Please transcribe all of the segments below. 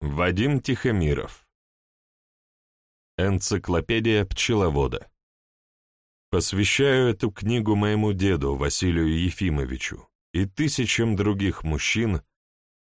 Вадим Тихомиров. Энциклопедия пчеловода. Посвящаю эту книгу моему деду Василию Ефимовичу и тысячам других мужчин,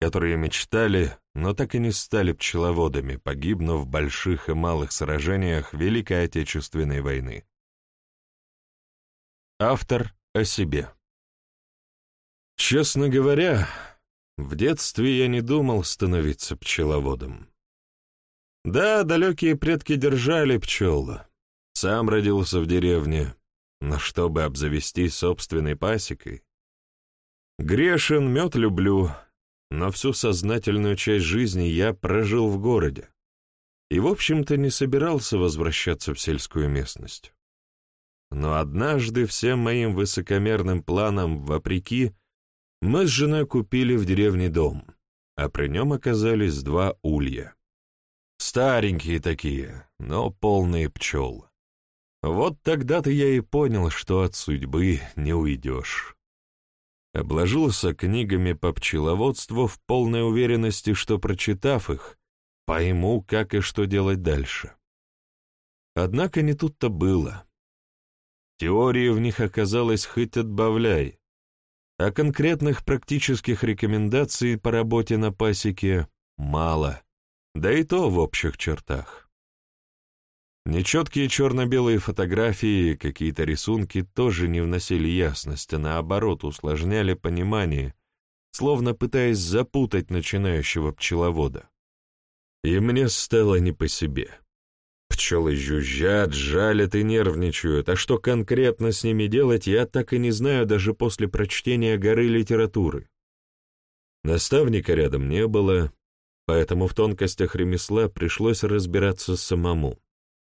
которые мечтали, но так и не стали пчеловодами, погибнув в больших и малых сражениях Великой Отечественной войны. Автор о себе. Честно говоря, в детстве я не думал становиться пчеловодом. Да, далекие предки держали пчел. Сам родился в деревне, но чтобы обзавестись собственной пасекой. Грешен, мед люблю, но всю сознательную часть жизни я прожил в городе и, в общем-то, не собирался возвращаться в сельскую местность. Но однажды всем моим высокомерным планам, вопреки, мы с женой купили в деревне дом, а при нем оказались два улья. Старенькие такие, но полные пчел. Вот тогда-то я и понял, что от судьбы не уйдешь. Обложился книгами по пчеловодству в полной уверенности, что, прочитав их, пойму, как и что делать дальше. Однако не тут-то было. Теории в них оказалось хоть отбавляй, а конкретных практических рекомендаций по работе на пасеке мало, да и то в общих чертах. Нечеткие черно-белые фотографии, какие-то рисунки тоже не вносили ясности, наоборот усложняли понимание, словно пытаясь запутать начинающего пчеловода. И мне стало не по себе. Пчелы жужжат, жалят и нервничают, а что конкретно с ними делать, я так и не знаю даже после прочтения горы литературы. Наставника рядом не было, поэтому в тонкостях ремесла пришлось разбираться самому.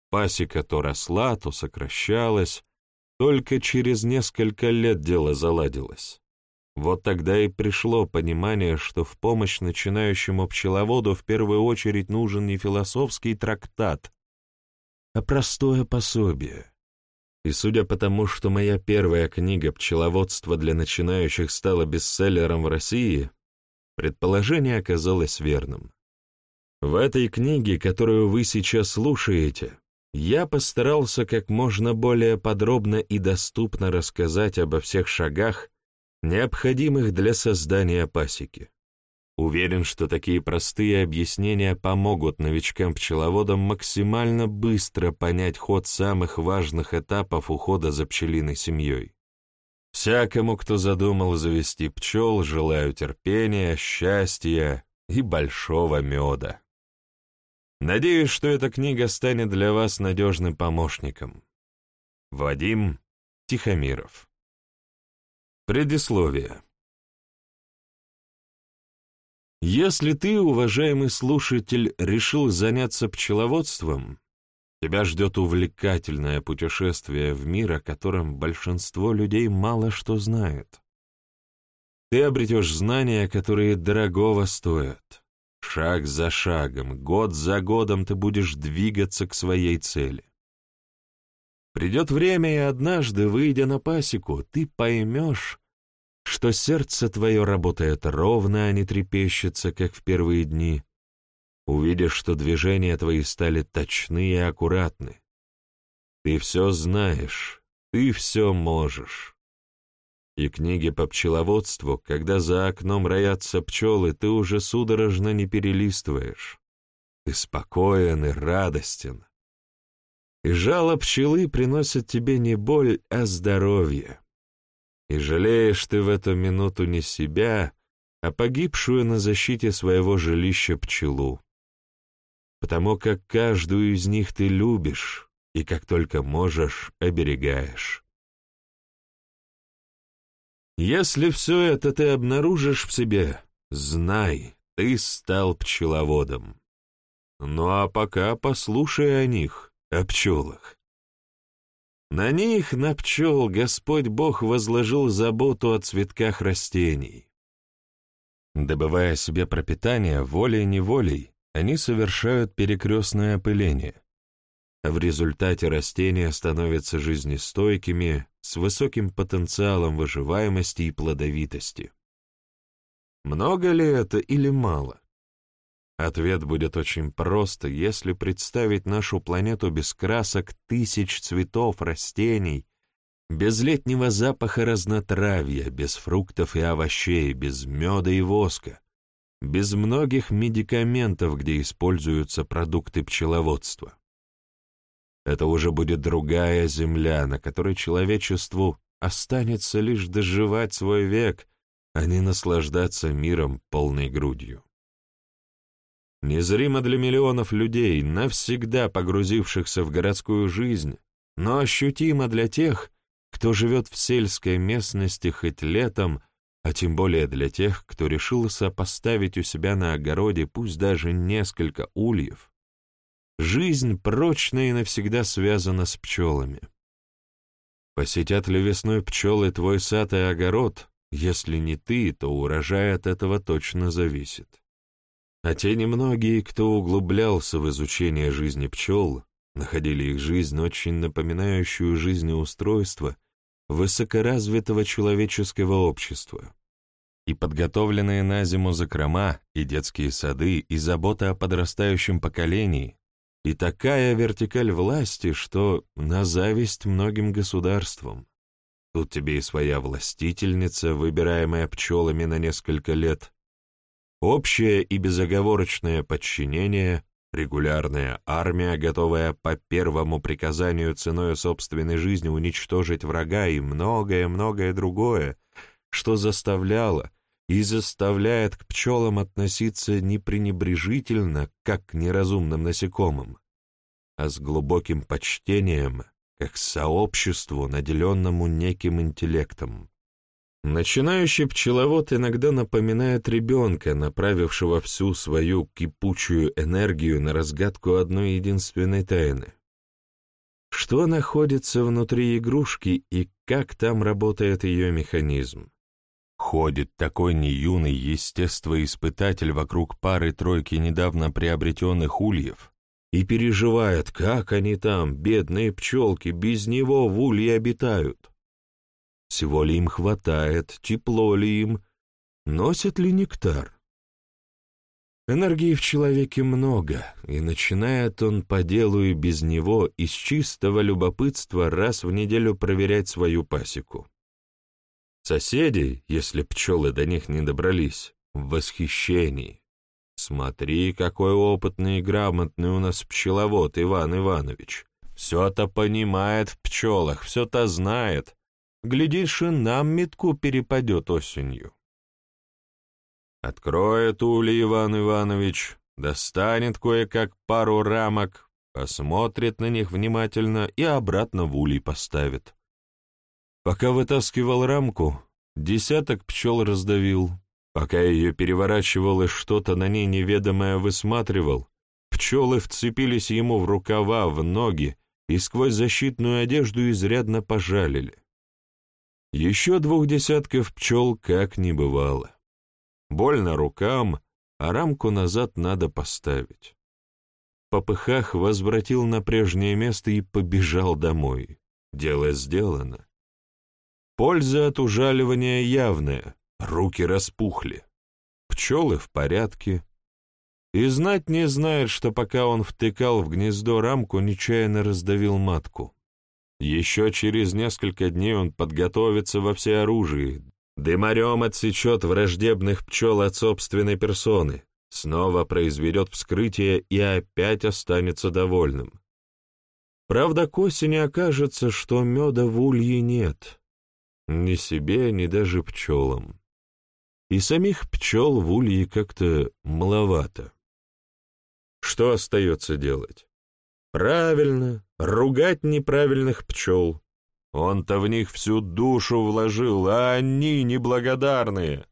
Пасека то росла, то сокращалась, только через несколько лет дело заладилось. Вот тогда и пришло понимание, что в помощь начинающему пчеловоду в первую очередь нужен не философский трактат, а простое пособие. И судя по тому, что моя первая книга «Пчеловодство для начинающих» стала бестселлером в России, предположение оказалось верным. В этой книге, которую вы сейчас слушаете, я постарался как можно более подробно и доступно рассказать обо всех шагах, необходимых для создания пасеки. Уверен, что такие простые объяснения помогут новичкам-пчеловодам максимально быстро понять ход самых важных этапов ухода за пчелиной семьей. Всякому, кто задумал завести пчел, желаю терпения, счастья и большого меда. Надеюсь, что эта книга станет для вас надежным помощником. Вадим Тихомиров Предисловие Если ты, уважаемый слушатель, решил заняться пчеловодством, тебя ждет увлекательное путешествие в мир, о котором большинство людей мало что знает. Ты обретешь знания, которые дорогого стоят. Шаг за шагом, год за годом ты будешь двигаться к своей цели. Придет время, и однажды, выйдя на пасеку, ты поймешь, что сердце твое работает ровно, а не трепещется, как в первые дни. Увидишь, что движения твои стали точны и аккуратны. Ты все знаешь, ты все можешь. И книги по пчеловодству, когда за окном роятся пчелы, ты уже судорожно не перелистываешь. Ты спокоен и радостен. И жало пчелы приносит тебе не боль, а здоровье. И жалеешь ты в эту минуту не себя, а погибшую на защите своего жилища пчелу. Потому как каждую из них ты любишь и как только можешь оберегаешь. Если все это ты обнаружишь в себе, знай, ты стал пчеловодом. Ну а пока послушай о них, о пчелах. На них, на пчел, Господь Бог возложил заботу о цветках растений. Добывая себе пропитание волей-неволей, они совершают перекрестное опыление. В результате растения становятся жизнестойкими, с высоким потенциалом выживаемости и плодовитости. Много ли это или мало? Ответ будет очень прост, если представить нашу планету без красок тысяч цветов, растений, без летнего запаха разнотравья, без фруктов и овощей, без меда и воска, без многих медикаментов, где используются продукты пчеловодства. Это уже будет другая земля, на которой человечеству останется лишь доживать свой век, а не наслаждаться миром полной грудью. Незримо для миллионов людей, навсегда погрузившихся в городскую жизнь, но ощутимо для тех, кто живет в сельской местности хоть летом, а тем более для тех, кто решился поставить у себя на огороде пусть даже несколько ульев. Жизнь прочно и навсегда связана с пчелами. Посетят ли весной пчелы твой сад и огород? Если не ты, то урожай от этого точно зависит. А те немногие, кто углублялся в изучение жизни пчел, находили их жизнь очень напоминающую жизнеустройство высокоразвитого человеческого общества. И подготовленные на зиму закрома, и детские сады, и забота о подрастающем поколении, и такая вертикаль власти, что на зависть многим государствам. Тут тебе и своя властительница, выбираемая пчелами на несколько лет, Общее и безоговорочное подчинение, регулярная армия, готовая по первому приказанию ценой собственной жизни уничтожить врага и многое-многое другое, что заставляло и заставляет к пчелам относиться не пренебрежительно, как к неразумным насекомым, а с глубоким почтением, как к сообществу, наделенному неким интеллектом. Начинающий пчеловод иногда напоминает ребенка, направившего всю свою кипучую энергию на разгадку одной единственной тайны. Что находится внутри игрушки и как там работает ее механизм? Ходит такой неюный естествоиспытатель вокруг пары-тройки недавно приобретенных ульев и переживает, как они там, бедные пчелки, без него в улье обитают. Всего ли им хватает, тепло ли им, носят ли нектар? Энергии в человеке много, и начинает он по делу и без него из чистого любопытства раз в неделю проверять свою пасеку. Соседи, если пчелы до них не добрались, в восхищении. Смотри, какой опытный и грамотный у нас пчеловод Иван Иванович. Все-то понимает в пчелах, все-то знает, Глядишь, и нам метку перепадет осенью. Откроет ули Иван Иванович, достанет кое-как пару рамок, посмотрит на них внимательно и обратно в улей поставит. Пока вытаскивал рамку, десяток пчел раздавил. Пока ее переворачивал и что-то на ней неведомое высматривал, пчелы вцепились ему в рукава, в ноги и сквозь защитную одежду изрядно пожалили. Еще двух десятков пчел как не бывало. Больно рукам, а рамку назад надо поставить. Попыхах возвратил на прежнее место и побежал домой. Дело сделано. Польза от ужаливания явная, руки распухли. Пчелы в порядке. И знать не знает, что пока он втыкал в гнездо рамку, нечаянно раздавил матку. Еще через несколько дней он подготовится во всеоружии, дымарем отсечет враждебных пчел от собственной персоны, снова произведет вскрытие и опять останется довольным. Правда, к осени окажется, что меда в улье нет. Ни себе, ни даже пчелам. И самих пчел в улье как-то маловато. Что остается делать? Правильно, ругать неправильных пчел. Он-то в них всю душу вложил, а они неблагодарные.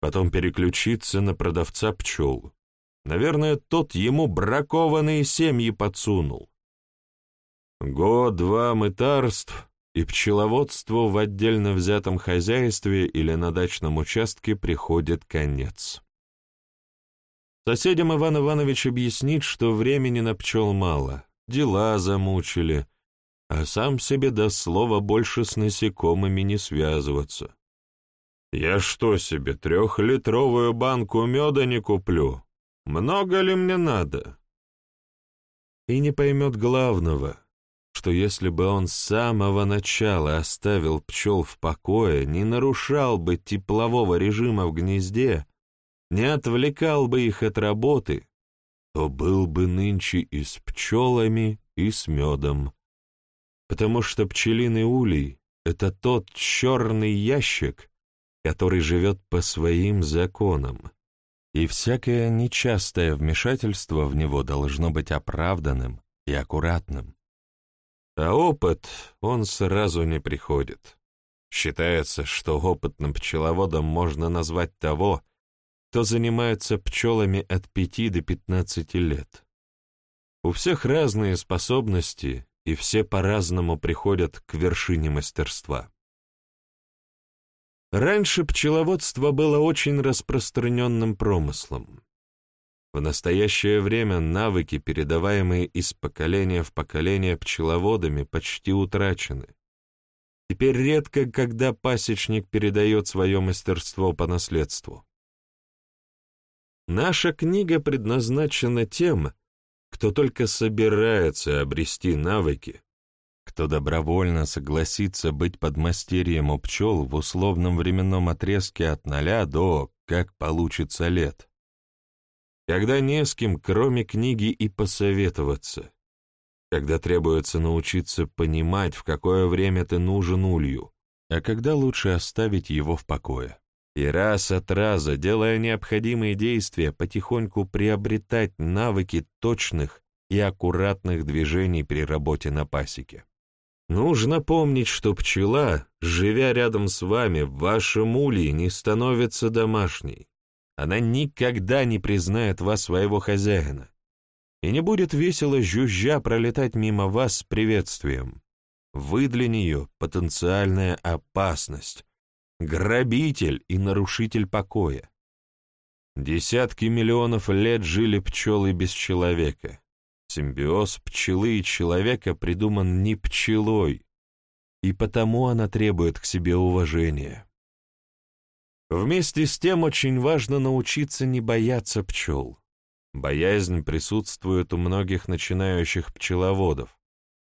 Потом переключиться на продавца пчел. Наверное, тот ему бракованные семьи подсунул. Год-два мытарств, и пчеловодству в отдельно взятом хозяйстве или на дачном участке приходит конец. Соседям Иван Иванович объяснит, что времени на пчел мало, дела замучили, а сам себе даст слово больше с насекомыми не связываться. Я что себе, трехлитровую банку меда не куплю? много ли мне надо? И не поймет главного, что если бы он с самого начала оставил пчел в покое, не нарушал бы теплового режима в гнезде, не отвлекал бы их от работы, то был бы нынче и с пчелами, и с медом. Потому что пчелиный улей — это тот черный ящик, который живет по своим законам, и всякое нечастое вмешательство в него должно быть оправданным и аккуратным. А опыт, он сразу не приходит. Считается, что опытным пчеловодом можно назвать того, кто занимается пчелами от 5 до 15 лет. У всех разные способности, и все по-разному приходят к вершине мастерства. Раньше пчеловодство было очень распространенным промыслом. В настоящее время навыки, передаваемые из поколения в поколение пчеловодами, почти утрачены. Теперь редко, когда пасечник передает свое мастерство по наследству. Наша книга предназначена тем, кто только собирается обрести навыки, кто добровольно согласится быть подмастерьем у пчел в условном временном отрезке от ноля до, как получится, лет когда не с кем, кроме книги, и посоветоваться, когда требуется научиться понимать, в какое время ты нужен улью, а когда лучше оставить его в покое. И раз от раза, делая необходимые действия, потихоньку приобретать навыки точных и аккуратных движений при работе на пасеке. Нужно помнить, что пчела, живя рядом с вами, в вашем улье не становится домашней. Она никогда не признает вас своего хозяина и не будет весело жужжа пролетать мимо вас с приветствием. Вы для нее потенциальная опасность, грабитель и нарушитель покоя. Десятки миллионов лет жили пчелы без человека. Симбиоз пчелы и человека придуман не пчелой, и потому она требует к себе уважения. Вместе с тем очень важно научиться не бояться пчел. Боязнь присутствует у многих начинающих пчеловодов,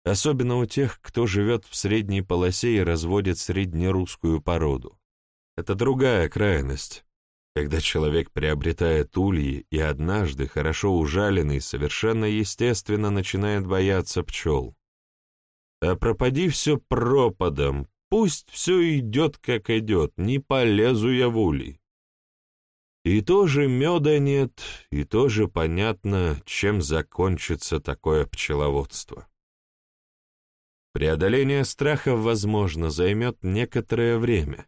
особенно у тех, кто живет в средней полосе и разводит среднерусскую породу. Это другая крайность, когда человек приобретает ульи и однажды, хорошо ужаленный, совершенно естественно начинает бояться пчел. А пропади все пропадом, Пусть все идет, как идет, не полезу я в улей. И тоже меда нет, и тоже понятно, чем закончится такое пчеловодство. Преодоление страха, возможно, займет некоторое время,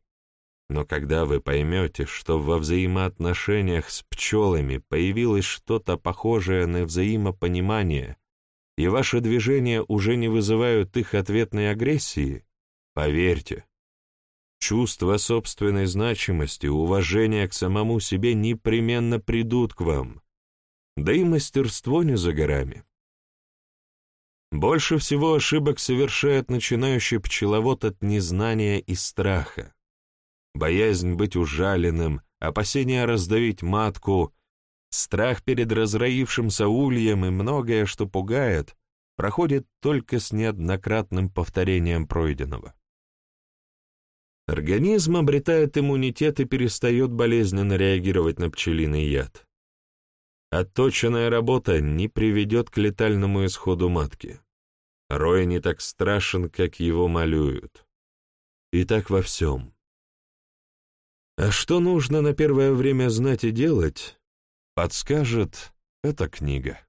но когда вы поймете, что во взаимоотношениях с пчелами появилось что-то похожее на взаимопонимание, и ваши движения уже не вызывают их ответной агрессии, Поверьте, чувство собственной значимости, уважение к самому себе непременно придут к вам, да и мастерство не за горами. Больше всего ошибок совершает начинающий пчеловод от незнания и страха. Боязнь быть ужаленным, опасение раздавить матку, страх перед разроившимся ульем и многое, что пугает, проходит только с неоднократным повторением пройденного. Организм обретает иммунитет и перестает болезненно реагировать на пчелиный яд. Отточенная работа не приведет к летальному исходу матки. Рой не так страшен, как его малюют. И так во всем. А что нужно на первое время знать и делать, подскажет эта книга.